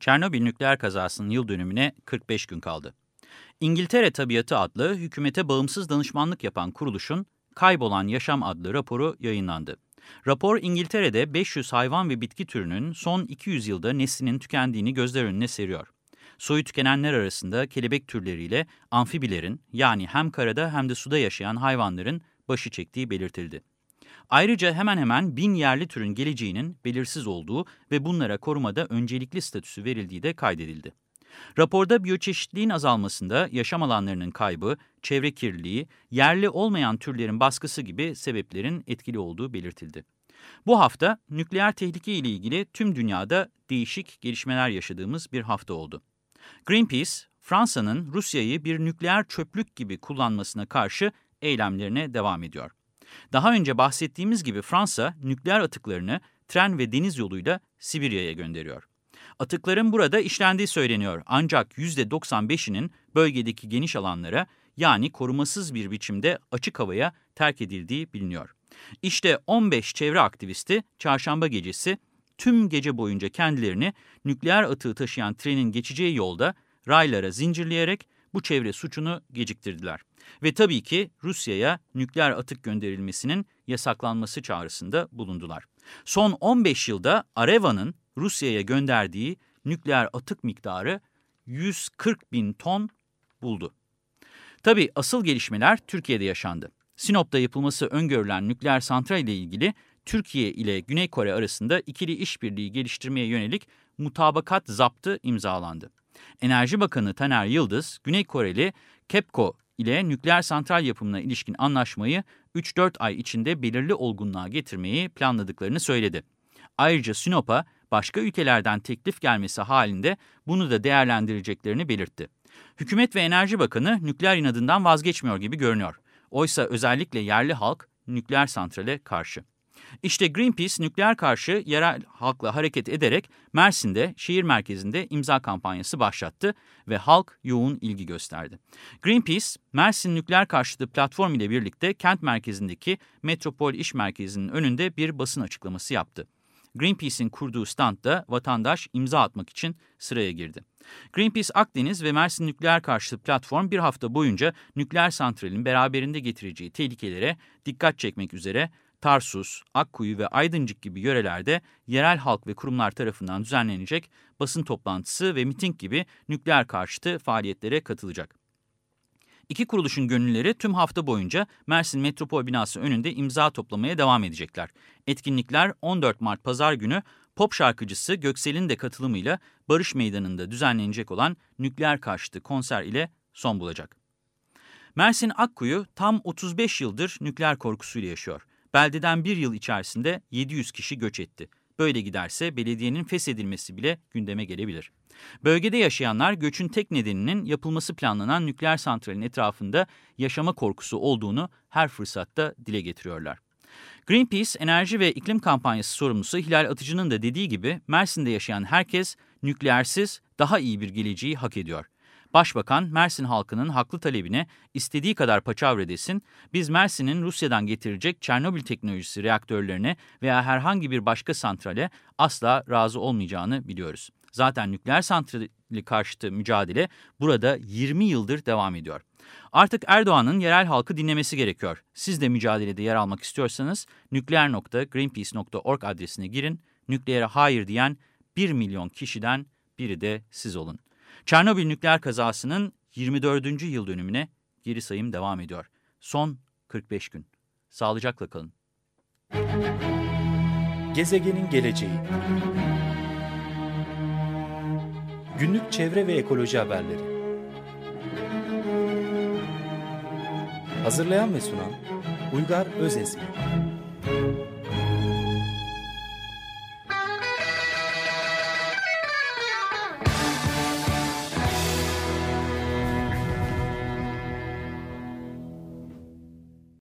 Çernobil nükleer kazasının yıl dönümüne 45 gün kaldı. İngiltere Tabiatı adlı hükümete bağımsız danışmanlık yapan kuruluşun Kaybolan Yaşam adlı raporu yayınlandı. Rapor İngiltere'de 500 hayvan ve bitki türünün son 200 yılda neslinin tükendiğini gözler önüne seriyor. Soyu tükenenler arasında kelebek türleriyle amfibilerin yani hem karada hem de suda yaşayan hayvanların başı çektiği belirtildi. Ayrıca hemen hemen bin yerli türün geleceğinin belirsiz olduğu ve bunlara korumada öncelikli statüsü verildiği de kaydedildi. Raporda biyoçeşitliğin azalmasında yaşam alanlarının kaybı, çevre kirliliği, yerli olmayan türlerin baskısı gibi sebeplerin etkili olduğu belirtildi. Bu hafta nükleer tehlike ile ilgili tüm dünyada değişik gelişmeler yaşadığımız bir hafta oldu. Greenpeace, Fransa'nın Rusya'yı bir nükleer çöplük gibi kullanmasına karşı eylemlerine devam ediyor. Daha önce bahsettiğimiz gibi Fransa nükleer atıklarını tren ve deniz yoluyla Sibirya'ya gönderiyor. Atıkların burada işlendiği söyleniyor ancak %95'inin bölgedeki geniş alanlara yani korumasız bir biçimde açık havaya terk edildiği biliniyor. İşte 15 çevre aktivisti çarşamba gecesi tüm gece boyunca kendilerini nükleer atığı taşıyan trenin geçeceği yolda raylara zincirleyerek bu çevre suçunu geciktirdiler. Ve tabii ki Rusya'ya nükleer atık gönderilmesinin yasaklanması çağrısında bulundular. Son 15 yılda Areva'nın Rusya'ya gönderdiği nükleer atık miktarı 140 bin ton buldu. Tabii asıl gelişmeler Türkiye'de yaşandı. Sinop'ta yapılması öngörülen nükleer santral ile ilgili Türkiye ile Güney Kore arasında ikili işbirliği geliştirmeye yönelik mutabakat zaptı imzalandı. Enerji Bakanı Taner Yıldız, Güney Koreli KEPCO ile nükleer santral yapımına ilişkin anlaşmayı 3-4 ay içinde belirli olgunluğa getirmeyi planladıklarını söyledi. Ayrıca Sinop'a başka ülkelerden teklif gelmesi halinde bunu da değerlendireceklerini belirtti. Hükümet ve Enerji Bakanı nükleer inadından vazgeçmiyor gibi görünüyor. Oysa özellikle yerli halk nükleer santrale karşı. İşte Greenpeace nükleer karşı yerel halkla hareket ederek Mersin'de şehir merkezinde imza kampanyası başlattı ve halk yoğun ilgi gösterdi. Greenpeace, Mersin nükleer karşıtı platform ile birlikte kent merkezindeki Metropol İş Merkezi'nin önünde bir basın açıklaması yaptı. Greenpeace'in kurduğu standda vatandaş imza atmak için sıraya girdi. Greenpeace Akdeniz ve Mersin Nükleer Karşıtı Platform bir hafta boyunca nükleer santralin beraberinde getireceği tehlikelere dikkat çekmek üzere Tarsus, Akkuyu ve Aydıncık gibi yörelerde yerel halk ve kurumlar tarafından düzenlenecek basın toplantısı ve miting gibi nükleer karşıtı faaliyetlere katılacak. İki kuruluşun gönülleri tüm hafta boyunca Mersin Metropol binası önünde imza toplamaya devam edecekler. Etkinlikler 14 Mart Pazar günü pop şarkıcısı Göksel'in de katılımıyla Barış Meydanı'nda düzenlenecek olan nükleer karşıtı konser ile son bulacak. Mersin Akkuyu tam 35 yıldır nükleer korkusuyla yaşıyor. Beldeden bir yıl içerisinde 700 kişi göç etti. Böyle giderse belediyenin feshedilmesi bile gündeme gelebilir. Bölgede yaşayanlar göçün tek nedeninin yapılması planlanan nükleer santralin etrafında yaşama korkusu olduğunu her fırsatta dile getiriyorlar. Greenpeace Enerji ve İklim Kampanyası sorumlusu Hilal Atıcı'nın da dediği gibi Mersin'de yaşayan herkes nükleersiz daha iyi bir geleceği hak ediyor. Başbakan Mersin halkının haklı talebine istediği kadar paçavra desin, biz Mersin'in Rusya'dan getirecek Çernobil teknolojisi reaktörlerine veya herhangi bir başka santrale asla razı olmayacağını biliyoruz. Zaten nükleer santrali karşıtı mücadele burada 20 yıldır devam ediyor. Artık Erdoğan'ın yerel halkı dinlemesi gerekiyor. Siz de mücadelede yer almak istiyorsanız nükleer.greenpeace.org adresine girin. Nükleere hayır diyen 1 milyon kişiden biri de siz olun. Çernobil nükleer kazasının 24. yıl dönümüne geri sayım devam ediyor. Son 45 gün. Sağlıcakla kalın. Gezegenin geleceği Günlük çevre ve ekoloji haberleri Hazırlayan ve sunan Uygar Özesmi